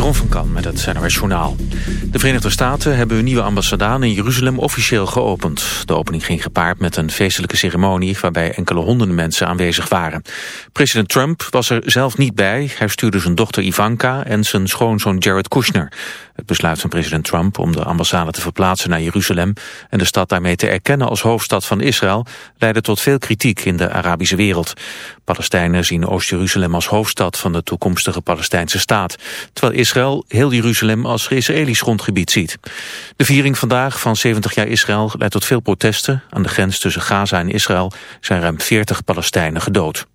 Van Kan met het NOS Journaal. De Verenigde Staten hebben hun nieuwe ambassade in Jeruzalem officieel geopend. De opening ging gepaard met een feestelijke ceremonie... waarbij enkele honderden mensen aanwezig waren. President Trump was er zelf niet bij. Hij stuurde zijn dochter Ivanka en zijn schoonzoon Jared Kushner. Het besluit van president Trump om de ambassade te verplaatsen naar Jeruzalem... en de stad daarmee te erkennen als hoofdstad van Israël... leidde tot veel kritiek in de Arabische wereld. Palestijnen zien Oost-Jeruzalem als hoofdstad van de toekomstige Palestijnse staat. Terwijl Israël heel Jeruzalem als Israëlisch grondgebied ziet. De viering vandaag van 70 jaar Israël leidt tot veel protesten. Aan de grens tussen Gaza en Israël zijn ruim 40 Palestijnen gedood.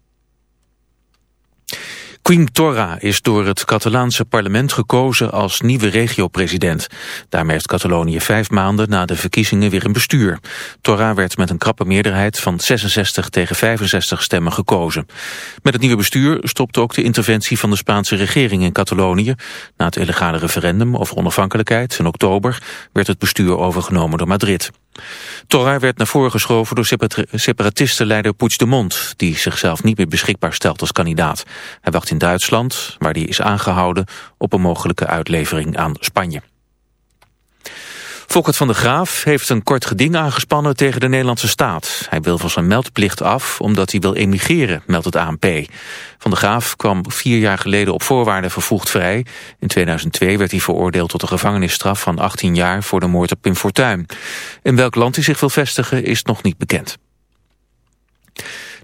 Quim Torra is door het Catalaanse parlement gekozen als nieuwe regio-president. Daarmee heeft Catalonië vijf maanden na de verkiezingen weer een bestuur. Torra werd met een krappe meerderheid van 66 tegen 65 stemmen gekozen. Met het nieuwe bestuur stopte ook de interventie van de Spaanse regering in Catalonië. Na het illegale referendum over onafhankelijkheid in oktober werd het bestuur overgenomen door Madrid. Torra werd naar voren geschoven door separatistenleider Puigdemont... die zichzelf niet meer beschikbaar stelt als kandidaat. Hij wacht in Duitsland, waar hij is aangehouden... op een mogelijke uitlevering aan Spanje. Volkert van der Graaf heeft een kort geding aangespannen tegen de Nederlandse staat. Hij wil van zijn meldplicht af omdat hij wil emigreren, meldt het ANP. Van der Graaf kwam vier jaar geleden op voorwaarden vervoegd vrij. In 2002 werd hij veroordeeld tot een gevangenisstraf van 18 jaar voor de moord op Pim Fortuyn. In welk land hij zich wil vestigen is nog niet bekend.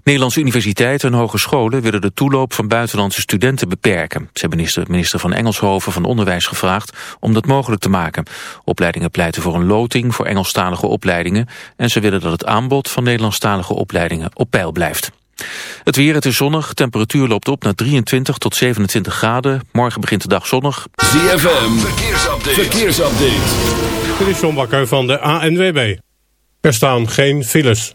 Nederlandse universiteiten en hogescholen willen de toeloop van buitenlandse studenten beperken. Ze hebben minister, minister van Engelshoven van Onderwijs gevraagd om dat mogelijk te maken. Opleidingen pleiten voor een loting voor Engelstalige opleidingen en ze willen dat het aanbod van Nederlandstalige opleidingen op peil blijft. Het weer, het is zonnig, temperatuur loopt op naar 23 tot 27 graden. Morgen begint de dag zonnig. ZFM, verkeersupdate. verkeersupdate. Dit is John Bakker van de ANWB. Er staan geen files.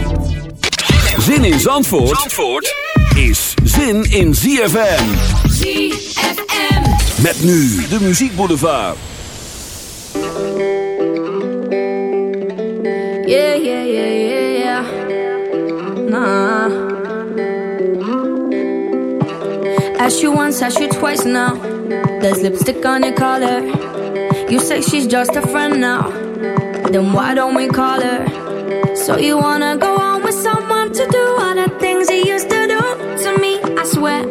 Zin in Zandvoort, Zandvoort is zin in ZFM. ZFM. Met nu de muziekboulevard. Yeah, yeah, yeah, yeah, yeah. Nah. Ask you once, ask you twice now. There's lipstick on your collar. You say she's just a friend now. Then why don't we call her? So you wanna go on with someone to do all the things he used to do to me? I swear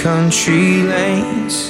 country lanes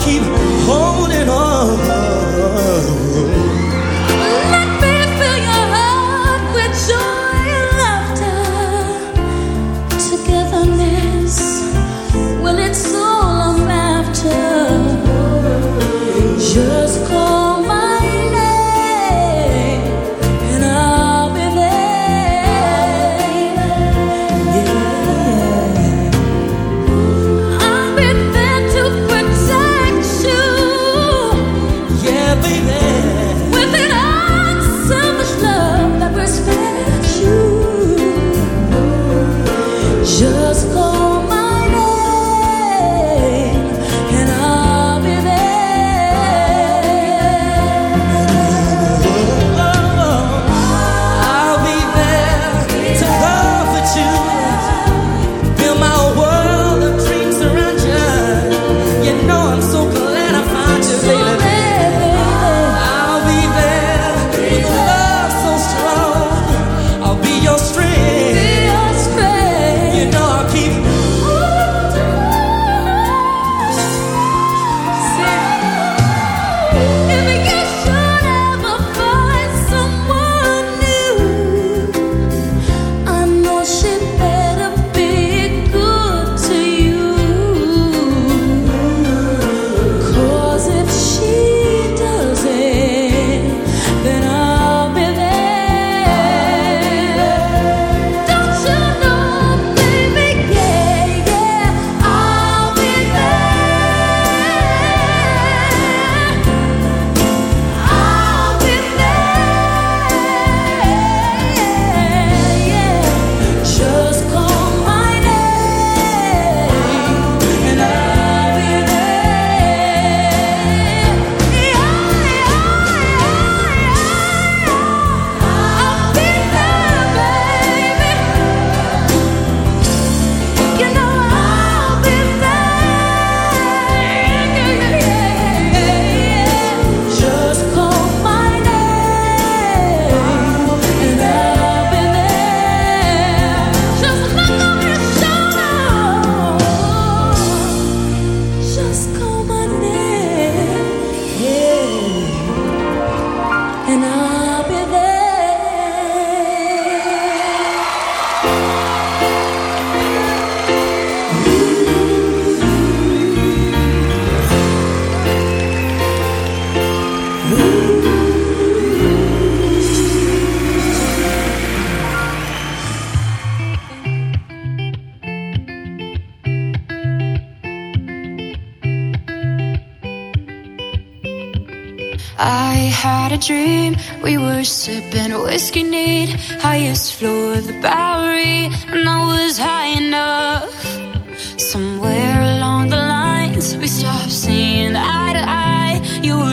keep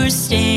understand.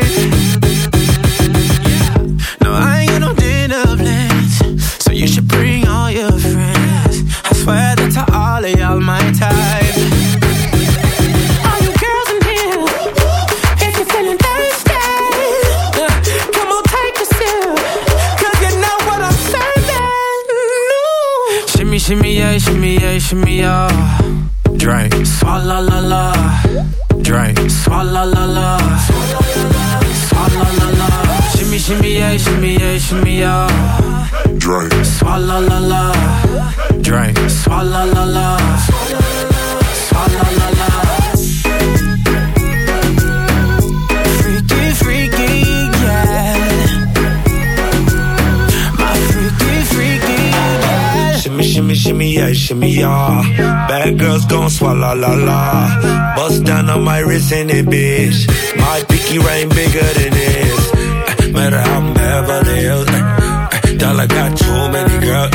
Shimmy, shimmy, yeah. Bad girls gon' swallow la la. Bust down on my wrist in it, bitch. My pinky ring bigger than this. Eh, Matter how I'm Beverly Hills. eh, eh, Dollar got too many girls.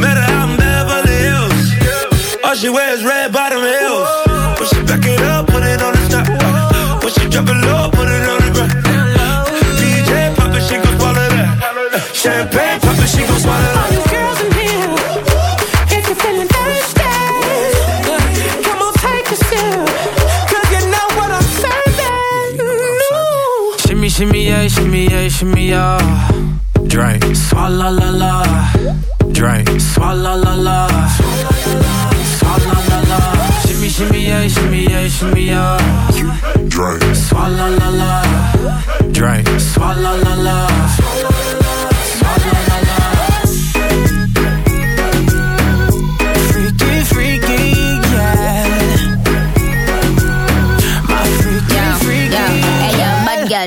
Matter how I'm Beverly Hills. All she wears red bottom heels. Shimmy, yeah, shimmy, yeah. Drink, swalla la la. Drink, swalla la la. Swalla la la. Shimmy, shimmy, yeah, shimmy, yeah, shimmy, yeah. Drink, swalla la la. Drink, swalla la la.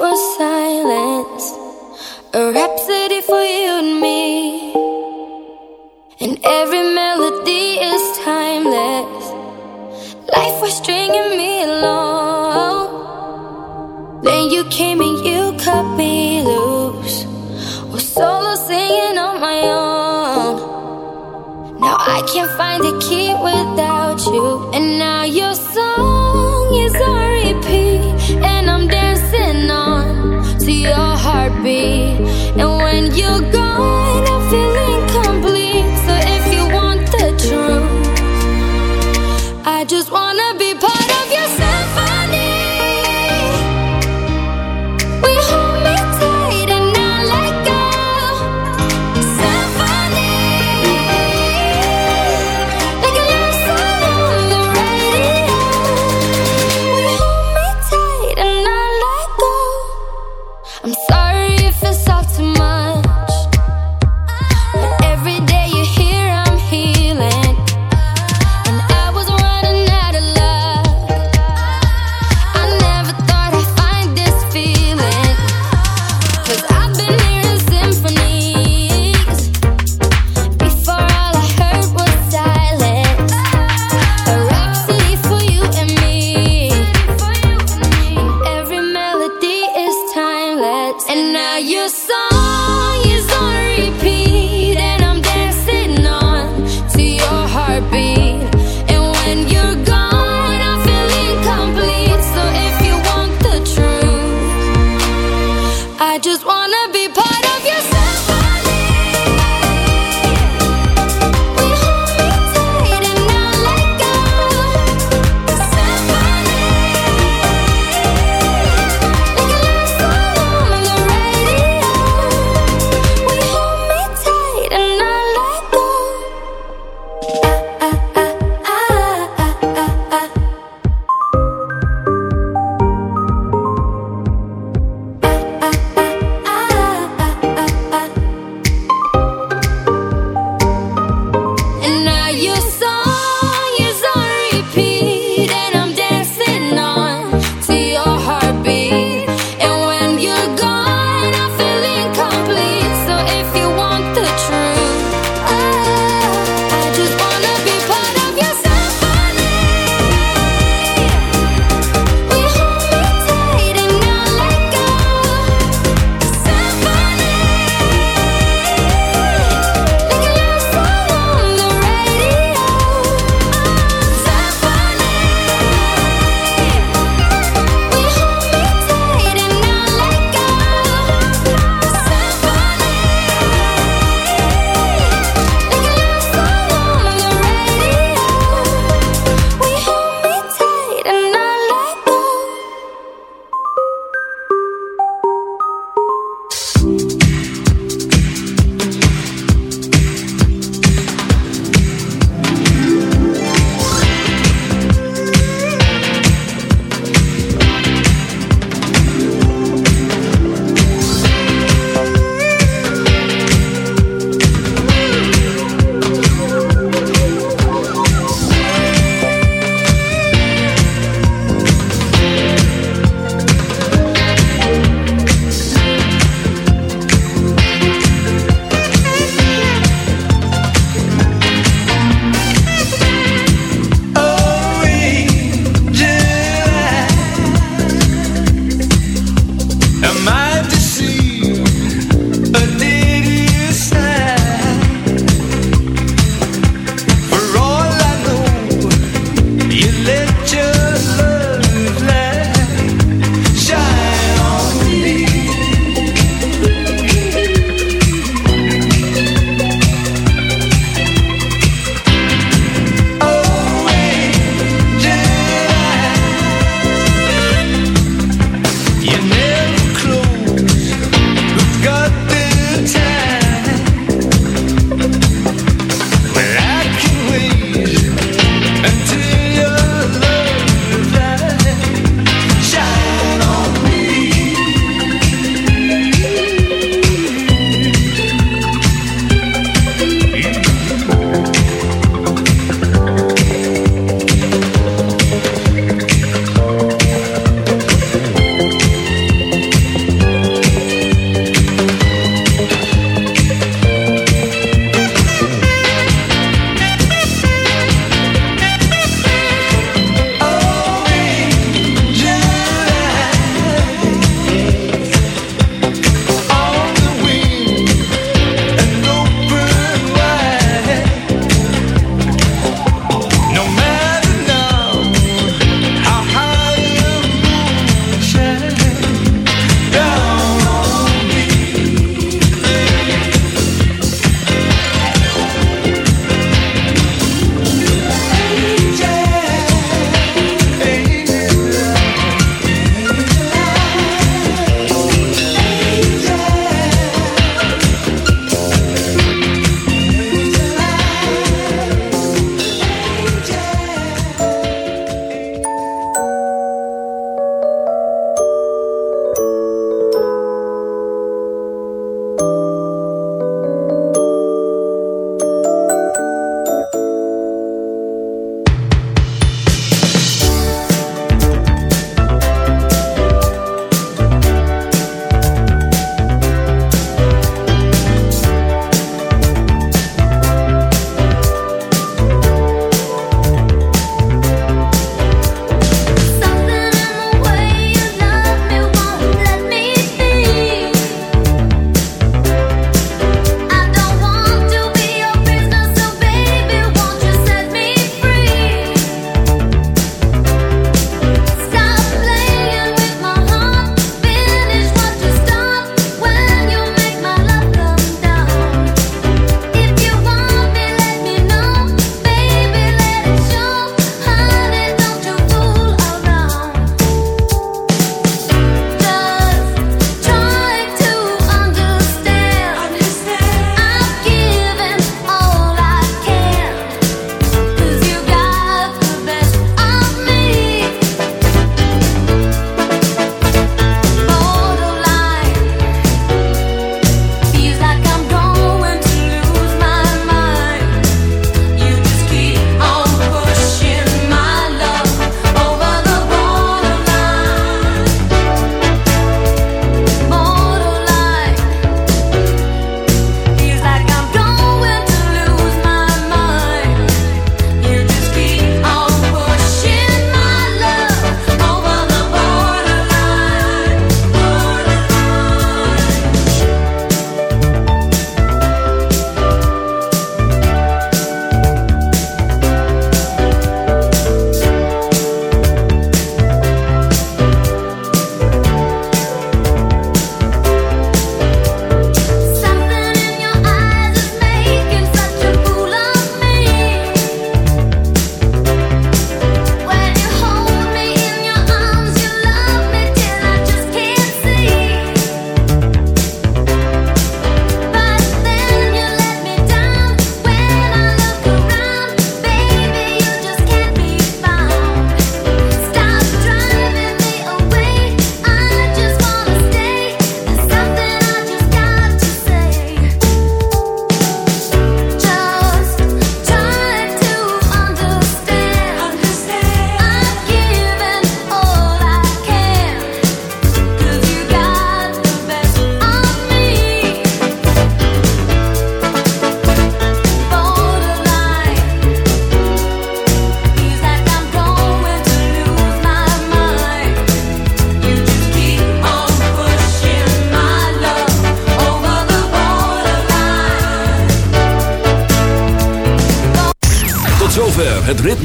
Was silence.